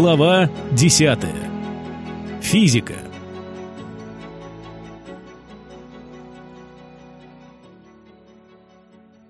Глава 10. Физика.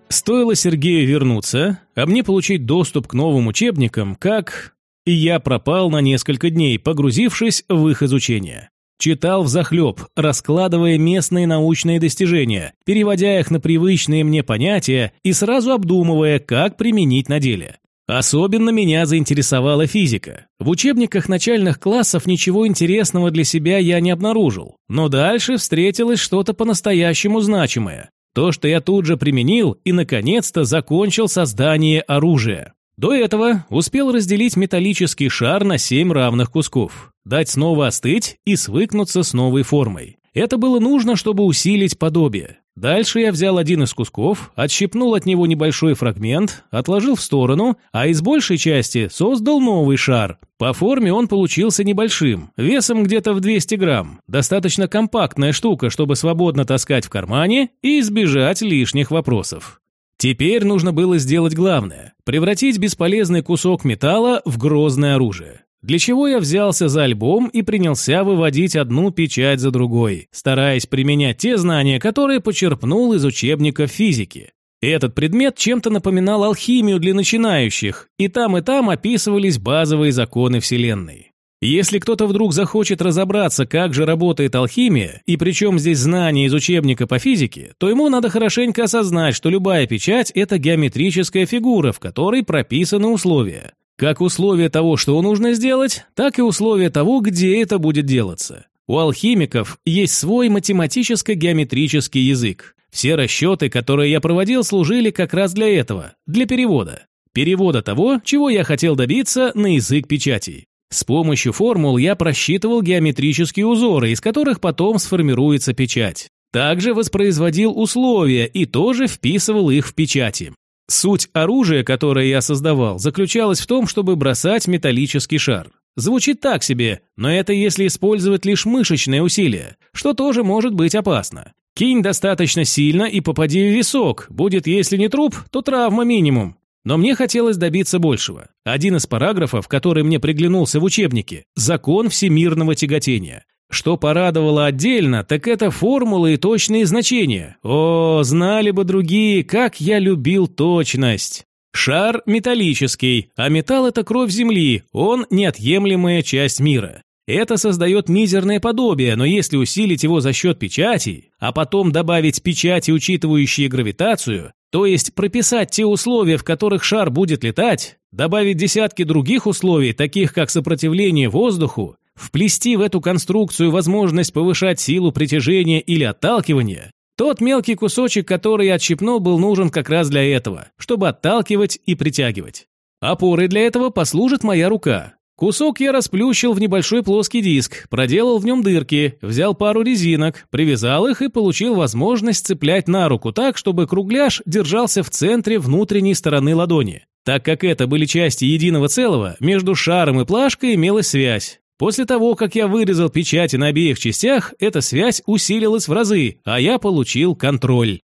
Стоило Сергею вернуться, а мне получить доступ к новым учебникам, как... И я пропал на несколько дней, погрузившись в их изучение. Читал взахлеб, раскладывая местные научные достижения, переводя их на привычные мне понятия и сразу обдумывая, как применить на деле. Особенно меня заинтересовала физика. В учебниках начальных классов ничего интересного для себя я не обнаружил, но дальше встретилось что-то по-настоящему значимое. То, что я тут же применил и, наконец-то, закончил создание оружия. До этого успел разделить металлический шар на семь равных кусков, дать снова остыть и свыкнуться с новой формой. Это было нужно, чтобы усилить подобие. Дальше я взял один из кусков, отщипнул от него небольшой фрагмент, отложил в сторону, а из большей части создал новый шар. По форме он получился небольшим, весом где-то в 200 грамм. Достаточно компактная штука, чтобы свободно таскать в кармане и избежать лишних вопросов. Теперь нужно было сделать главное – превратить бесполезный кусок металла в грозное оружие. Для чего я взялся за альбом и принялся выводить одну печать за другой, стараясь применять те знания, которые почерпнул из учебника физики. Этот предмет чем-то напоминал алхимию для начинающих, и там и там описывались базовые законы Вселенной. Если кто-то вдруг захочет разобраться, как же работает алхимия, и причем здесь знания из учебника по физике, то ему надо хорошенько осознать, что любая печать – это геометрическая фигура, в которой прописаны условия. Как условия того, что нужно сделать, так и условия того, где это будет делаться. У алхимиков есть свой математическо-геометрический язык. Все расчеты, которые я проводил, служили как раз для этого, для перевода. Перевода того, чего я хотел добиться на язык печатей. С помощью формул я просчитывал геометрические узоры, из которых потом сформируется печать. Также воспроизводил условия и тоже вписывал их в печати. Суть оружия, которое я создавал, заключалась в том, чтобы бросать металлический шар. Звучит так себе, но это если использовать лишь мышечные усилия, что тоже может быть опасно. Кинь достаточно сильно и попади в висок, будет если не труп, то травма минимум. Но мне хотелось добиться большего. Один из параграфов, который мне приглянулся в учебнике – закон всемирного тяготения. Что порадовало отдельно, так это формулы и точные значения. О, знали бы другие, как я любил точность. Шар металлический, а металл – это кровь Земли, он – неотъемлемая часть мира. Это создает мизерное подобие, но если усилить его за счет печатей, а потом добавить печати, учитывающие гравитацию, то есть прописать те условия, в которых шар будет летать, добавить десятки других условий, таких как сопротивление воздуху, вплести в эту конструкцию возможность повышать силу притяжения или отталкивания, тот мелкий кусочек, который отщипнул, был нужен как раз для этого, чтобы отталкивать и притягивать. Опорой для этого послужит моя рука. Кусок я расплющил в небольшой плоский диск, проделал в нем дырки, взял пару резинок, привязал их и получил возможность цеплять на руку так, чтобы кругляш держался в центре внутренней стороны ладони. Так как это были части единого целого, между шаром и плашкой имелась связь. После того, как я вырезал печати на обеих частях, эта связь усилилась в разы, а я получил контроль.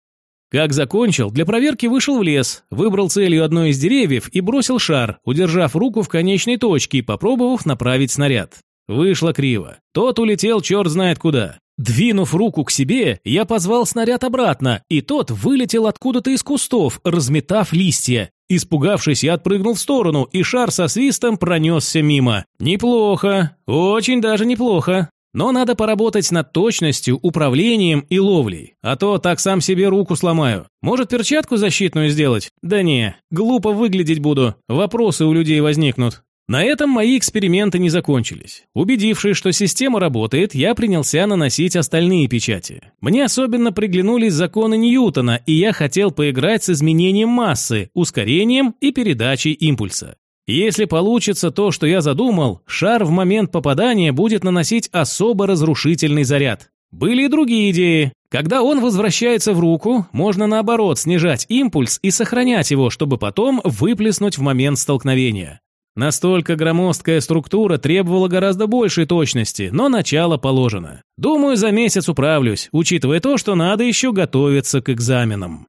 Как закончил, для проверки вышел в лес, выбрал целью одно из деревьев и бросил шар, удержав руку в конечной точке и попробовав направить снаряд. Вышло криво. Тот улетел черт знает куда. Двинув руку к себе, я позвал снаряд обратно, и тот вылетел откуда-то из кустов, разметав листья. Испугавшись, я отпрыгнул в сторону, и шар со свистом пронесся мимо. Неплохо, очень даже неплохо. Но надо поработать над точностью, управлением и ловлей. А то так сам себе руку сломаю. Может, перчатку защитную сделать? Да не, глупо выглядеть буду. Вопросы у людей возникнут. На этом мои эксперименты не закончились. Убедившись, что система работает, я принялся наносить остальные печати. Мне особенно приглянулись законы Ньютона, и я хотел поиграть с изменением массы, ускорением и передачей импульса. Если получится то, что я задумал, шар в момент попадания будет наносить особо разрушительный заряд. Были и другие идеи. Когда он возвращается в руку, можно наоборот снижать импульс и сохранять его, чтобы потом выплеснуть в момент столкновения. Настолько громоздкая структура требовала гораздо большей точности, но начало положено. Думаю, за месяц управлюсь, учитывая то, что надо еще готовиться к экзаменам.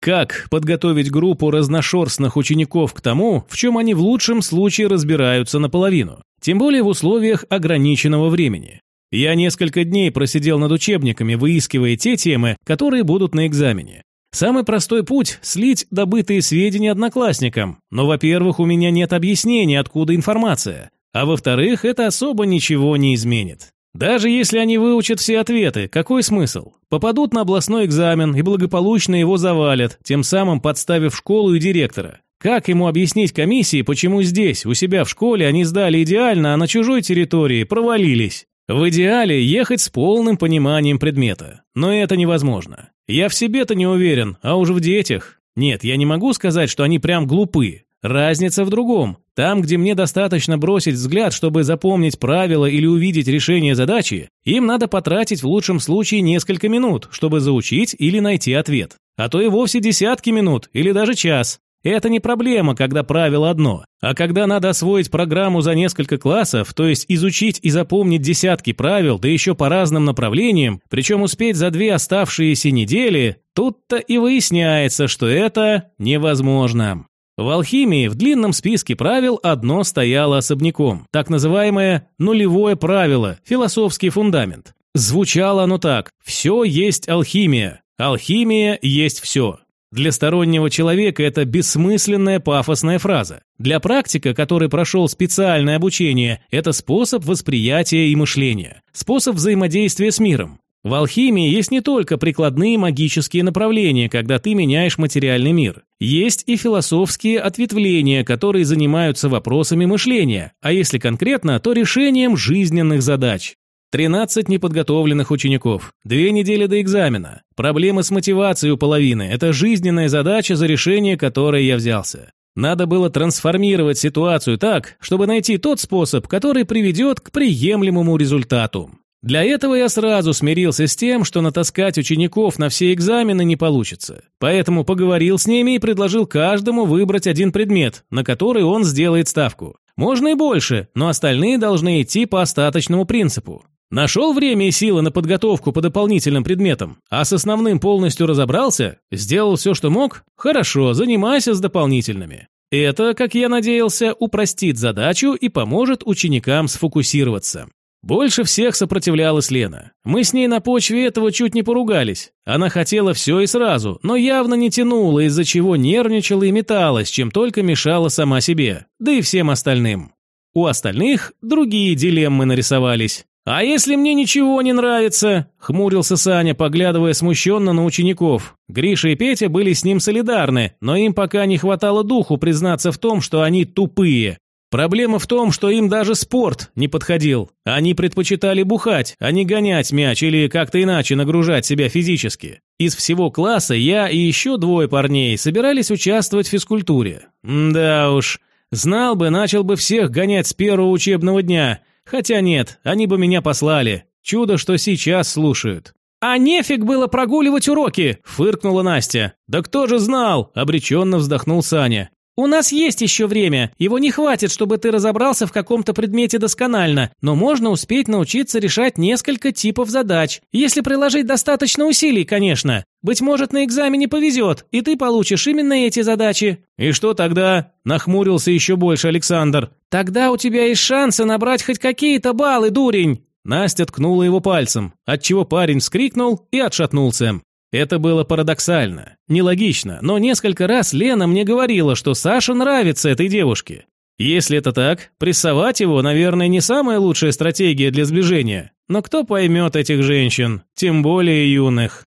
Как подготовить группу разношерстных учеников к тому, в чем они в лучшем случае разбираются наполовину? Тем более в условиях ограниченного времени. Я несколько дней просидел над учебниками, выискивая те темы, которые будут на экзамене. Самый простой путь – слить добытые сведения одноклассникам. Но, во-первых, у меня нет объяснения, откуда информация. А во-вторых, это особо ничего не изменит. Даже если они выучат все ответы, какой смысл? Попадут на областной экзамен и благополучно его завалят, тем самым подставив школу и директора. Как ему объяснить комиссии, почему здесь, у себя в школе, они сдали идеально, а на чужой территории провалились? В идеале ехать с полным пониманием предмета. Но это невозможно. Я в себе-то не уверен, а уже в детях. Нет, я не могу сказать, что они прям глупы. Разница в другом. Там, где мне достаточно бросить взгляд, чтобы запомнить правила или увидеть решение задачи, им надо потратить в лучшем случае несколько минут, чтобы заучить или найти ответ. А то и вовсе десятки минут или даже час. Это не проблема, когда правило одно. А когда надо освоить программу за несколько классов, то есть изучить и запомнить десятки правил, да еще по разным направлениям, причем успеть за две оставшиеся недели, тут-то и выясняется, что это невозможно. В алхимии в длинном списке правил одно стояло особняком, так называемое «нулевое правило», философский фундамент. Звучало оно так «все есть алхимия», «алхимия есть все». Для стороннего человека это бессмысленная пафосная фраза. Для практика, который прошел специальное обучение, это способ восприятия и мышления, способ взаимодействия с миром. В алхимии есть не только прикладные магические направления, когда ты меняешь материальный мир. Есть и философские ответвления, которые занимаются вопросами мышления, а если конкретно, то решением жизненных задач. 13 неподготовленных учеников, две недели до экзамена. Проблемы с мотивацией у половины – это жизненная задача, за решение которой я взялся. Надо было трансформировать ситуацию так, чтобы найти тот способ, который приведет к приемлемому результату. Для этого я сразу смирился с тем, что натаскать учеников на все экзамены не получится. Поэтому поговорил с ними и предложил каждому выбрать один предмет, на который он сделает ставку. Можно и больше, но остальные должны идти по остаточному принципу. Нашел время и силы на подготовку по дополнительным предметам, а с основным полностью разобрался? Сделал все, что мог? Хорошо, занимайся с дополнительными. Это, как я надеялся, упростит задачу и поможет ученикам сфокусироваться. Больше всех сопротивлялась Лена. Мы с ней на почве этого чуть не поругались. Она хотела все и сразу, но явно не тянула, из-за чего нервничала и металась, чем только мешала сама себе, да и всем остальным. У остальных другие дилеммы нарисовались. «А если мне ничего не нравится?» – хмурился Саня, поглядывая смущенно на учеников. Гриша и Петя были с ним солидарны, но им пока не хватало духу признаться в том, что они тупые. Проблема в том, что им даже спорт не подходил. Они предпочитали бухать, а не гонять мяч или как-то иначе нагружать себя физически. Из всего класса я и еще двое парней собирались участвовать в физкультуре. Да уж, знал бы, начал бы всех гонять с первого учебного дня. Хотя нет, они бы меня послали. Чудо, что сейчас слушают. «А нефиг было прогуливать уроки!» – фыркнула Настя. «Да кто же знал?» – обреченно вздохнул Саня. «У нас есть еще время. Его не хватит, чтобы ты разобрался в каком-то предмете досконально, но можно успеть научиться решать несколько типов задач, если приложить достаточно усилий, конечно. Быть может, на экзамене повезет, и ты получишь именно эти задачи». «И что тогда?» – нахмурился еще больше Александр. «Тогда у тебя есть шансы набрать хоть какие-то баллы, дурень!» Настя ткнула его пальцем, отчего парень вскрикнул и отшатнулся. Это было парадоксально, нелогично, но несколько раз Лена мне говорила, что Саша нравится этой девушке. Если это так, прессовать его, наверное, не самая лучшая стратегия для сближения. Но кто поймет этих женщин, тем более юных?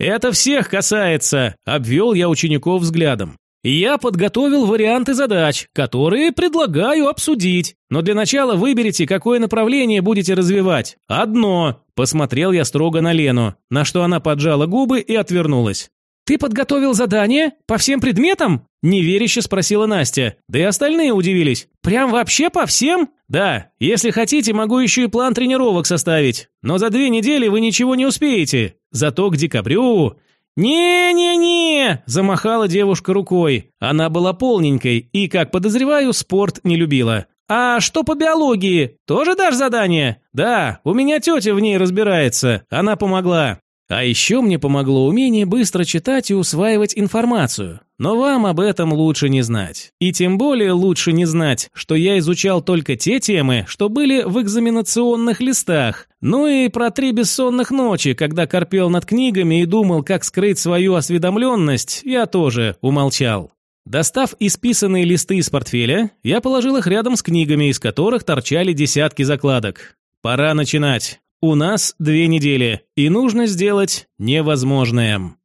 «Это всех касается», – обвел я учеников взглядом. Я подготовил варианты задач, которые предлагаю обсудить. Но для начала выберите, какое направление будете развивать. Одно. Посмотрел я строго на Лену, на что она поджала губы и отвернулась. «Ты подготовил задание? По всем предметам?» Неверяще спросила Настя. Да и остальные удивились. «Прям вообще по всем?» «Да. Если хотите, могу еще и план тренировок составить. Но за две недели вы ничего не успеете. Зато к декабрю «Не-не-не!» – замахала девушка рукой. Она была полненькой и, как подозреваю, спорт не любила. «А что по биологии? Тоже дашь задание?» «Да, у меня тетя в ней разбирается. Она помогла». А еще мне помогло умение быстро читать и усваивать информацию. Но вам об этом лучше не знать. И тем более лучше не знать, что я изучал только те темы, что были в экзаменационных листах. Ну и про три бессонных ночи, когда корпел над книгами и думал, как скрыть свою осведомленность, я тоже умолчал. Достав исписанные листы из портфеля, я положил их рядом с книгами, из которых торчали десятки закладок. Пора начинать. У нас две недели, и нужно сделать невозможное.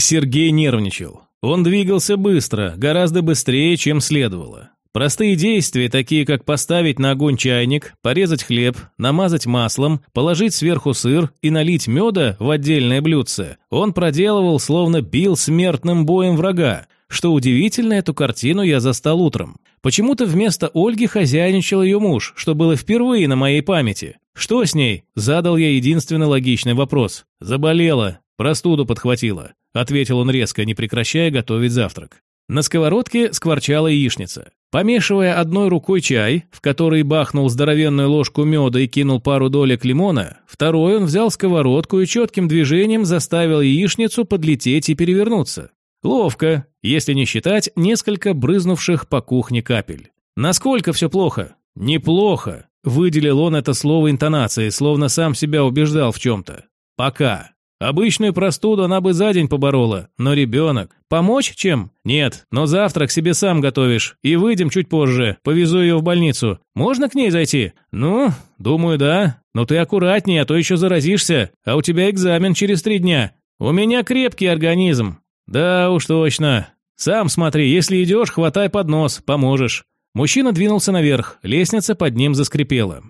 Сергей нервничал. Он двигался быстро, гораздо быстрее, чем следовало. Простые действия, такие как поставить на огонь чайник, порезать хлеб, намазать маслом, положить сверху сыр и налить меда в отдельное блюдце, он проделывал, словно бил смертным боем врага. Что удивительно, эту картину я застал утром. Почему-то вместо Ольги хозяйничал ее муж, что было впервые на моей памяти. «Что с ней?» – задал я единственный логичный вопрос. «Заболела. Простуду подхватила», – ответил он резко, не прекращая готовить завтрак. На сковородке скворчала яичница. Помешивая одной рукой чай, в который бахнул здоровенную ложку меда и кинул пару долек лимона, второй он взял сковородку и четким движением заставил яичницу подлететь и перевернуться. Ловко, если не считать несколько брызнувших по кухне капель. Насколько все плохо? Неплохо. Выделил он это слово интонацией, словно сам себя убеждал в чем-то. Пока. Обычную простуду она бы за день поборола, но ребенок. Помочь чем? Нет, но завтрак себе сам готовишь. И выйдем чуть позже, повезу ее в больницу. Можно к ней зайти? Ну, думаю, да. Но ты аккуратнее, а то еще заразишься. А у тебя экзамен через три дня. У меня крепкий организм. Да уж точно. Сам смотри, если идешь, хватай под нос, поможешь. Мужчина двинулся наверх, лестница под ним заскрипела.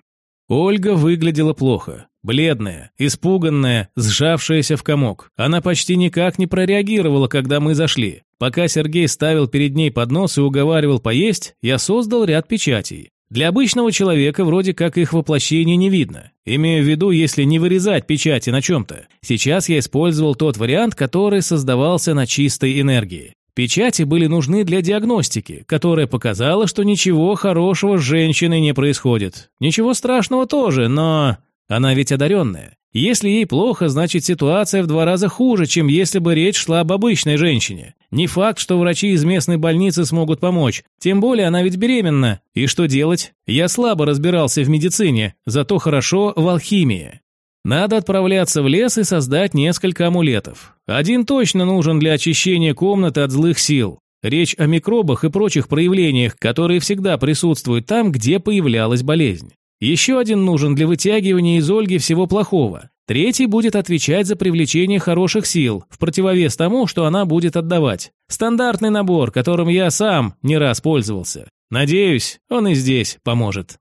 Ольга выглядела плохо. Бледная, испуганная, сжавшаяся в комок. Она почти никак не прореагировала, когда мы зашли. Пока Сергей ставил перед ней поднос и уговаривал поесть, я создал ряд печатей. Для обычного человека вроде как их воплощение не видно. Имею в виду, если не вырезать печати на чем-то. Сейчас я использовал тот вариант, который создавался на чистой энергии. Печати были нужны для диагностики, которая показала, что ничего хорошего с женщиной не происходит. Ничего страшного тоже, но... Она ведь одаренная. Если ей плохо, значит ситуация в два раза хуже, чем если бы речь шла об обычной женщине. Не факт, что врачи из местной больницы смогут помочь. Тем более она ведь беременна. И что делать? Я слабо разбирался в медицине, зато хорошо в алхимии. Надо отправляться в лес и создать несколько амулетов. Один точно нужен для очищения комнаты от злых сил. Речь о микробах и прочих проявлениях, которые всегда присутствуют там, где появлялась болезнь. Еще один нужен для вытягивания из Ольги всего плохого. Третий будет отвечать за привлечение хороших сил, в противовес тому, что она будет отдавать. Стандартный набор, которым я сам не раз пользовался. Надеюсь, он и здесь поможет.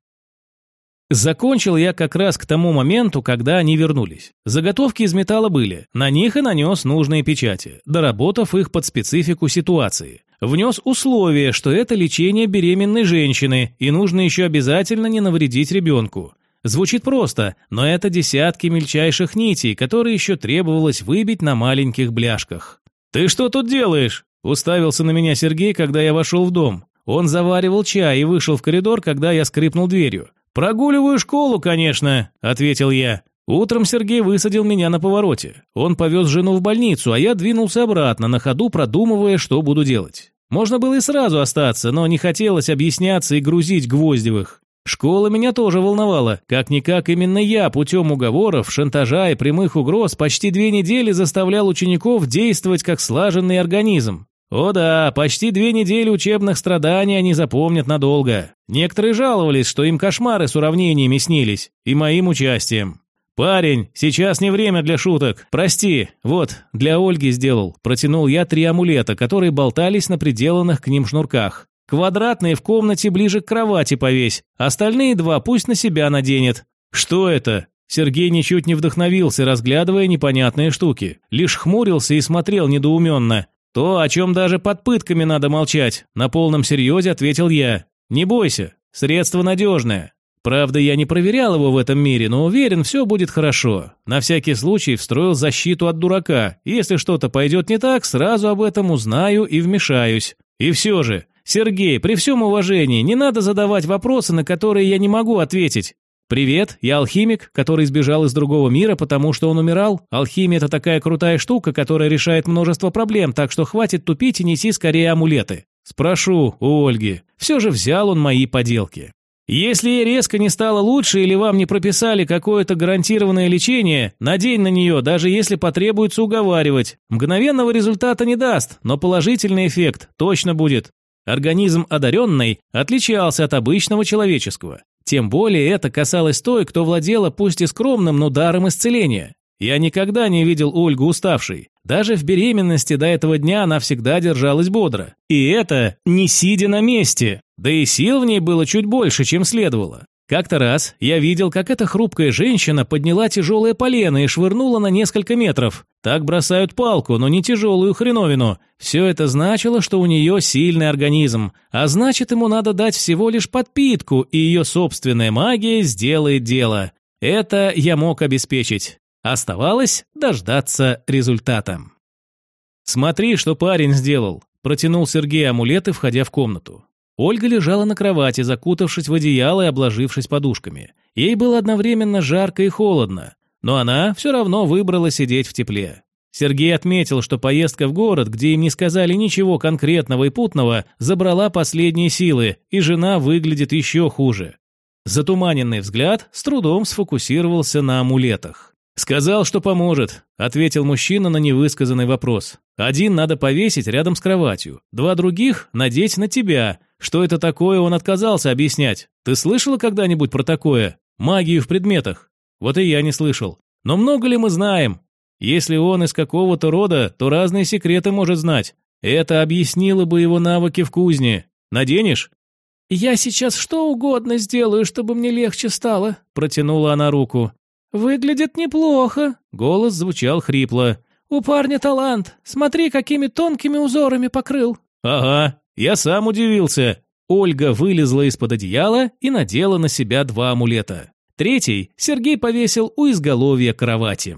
Закончил я как раз к тому моменту, когда они вернулись. Заготовки из металла были, на них и нанес нужные печати, доработав их под специфику ситуации. Внес условие, что это лечение беременной женщины, и нужно еще обязательно не навредить ребенку. Звучит просто, но это десятки мельчайших нитей, которые еще требовалось выбить на маленьких бляшках. «Ты что тут делаешь?» – уставился на меня Сергей, когда я вошел в дом. Он заваривал чай и вышел в коридор, когда я скрипнул дверью. «Прогуливаю школу, конечно», – ответил я. Утром Сергей высадил меня на повороте. Он повез жену в больницу, а я двинулся обратно, на ходу продумывая, что буду делать. Можно было и сразу остаться, но не хотелось объясняться и грузить Гвоздевых. Школа меня тоже волновала. Как-никак именно я путем уговоров, шантажа и прямых угроз почти две недели заставлял учеников действовать как слаженный организм. О да, почти две недели учебных страданий они запомнят надолго. Некоторые жаловались, что им кошмары с уравнениями снились, и моим участием. «Парень, сейчас не время для шуток. Прости. Вот, для Ольги сделал». Протянул я три амулета, которые болтались на приделанных к ним шнурках. Квадратные в комнате ближе к кровати повесь. Остальные два пусть на себя наденет. Что это? Сергей ничуть не вдохновился, разглядывая непонятные штуки. Лишь хмурился и смотрел недоуменно. «То, о чем даже под пытками надо молчать», – на полном серьезе ответил я. «Не бойся, средство надежное. Правда, я не проверял его в этом мире, но уверен, все будет хорошо. На всякий случай встроил защиту от дурака. Если что-то пойдет не так, сразу об этом узнаю и вмешаюсь. И все же, Сергей, при всем уважении, не надо задавать вопросы, на которые я не могу ответить. «Привет, я алхимик, который сбежал из другого мира, потому что он умирал. Алхимия – это такая крутая штука, которая решает множество проблем, так что хватит тупить и неси скорее амулеты». Спрошу у Ольги. Все же взял он мои поделки. Если ей резко не стало лучше или вам не прописали какое-то гарантированное лечение, надень на нее, даже если потребуется уговаривать. Мгновенного результата не даст, но положительный эффект точно будет. Организм одаренный отличался от обычного человеческого. Тем более это касалось той, кто владела пусть и скромным, но даром исцеления. Я никогда не видел Ольгу уставшей. Даже в беременности до этого дня она всегда держалась бодро. И это не сидя на месте. Да и сил в ней было чуть больше, чем следовало. Как-то раз я видел, как эта хрупкая женщина подняла тяжелое полено и швырнула на несколько метров. Так бросают палку, но не тяжелую хреновину. Все это значило, что у нее сильный организм, а значит, ему надо дать всего лишь подпитку, и ее собственная магия сделает дело. Это я мог обеспечить. Оставалось дождаться результата. «Смотри, что парень сделал», – протянул Сергей амулеты, входя в комнату. Ольга лежала на кровати, закутавшись в одеяло и обложившись подушками. Ей было одновременно жарко и холодно, но она все равно выбрала сидеть в тепле. Сергей отметил, что поездка в город, где им не сказали ничего конкретного и путного, забрала последние силы, и жена выглядит еще хуже. Затуманенный взгляд с трудом сфокусировался на амулетах. «Сказал, что поможет», – ответил мужчина на невысказанный вопрос. «Один надо повесить рядом с кроватью, два других надеть на тебя. Что это такое, он отказался объяснять. Ты слышала когда-нибудь про такое? Магию в предметах?» Вот и я не слышал. Но много ли мы знаем? Если он из какого-то рода, то разные секреты может знать. Это объяснило бы его навыки в кузне. Наденешь? «Я сейчас что угодно сделаю, чтобы мне легче стало», – протянула она руку. «Выглядит неплохо», — голос звучал хрипло. «У парня талант. Смотри, какими тонкими узорами покрыл». «Ага, я сам удивился». Ольга вылезла из-под одеяла и надела на себя два амулета. Третий Сергей повесил у изголовья кровати.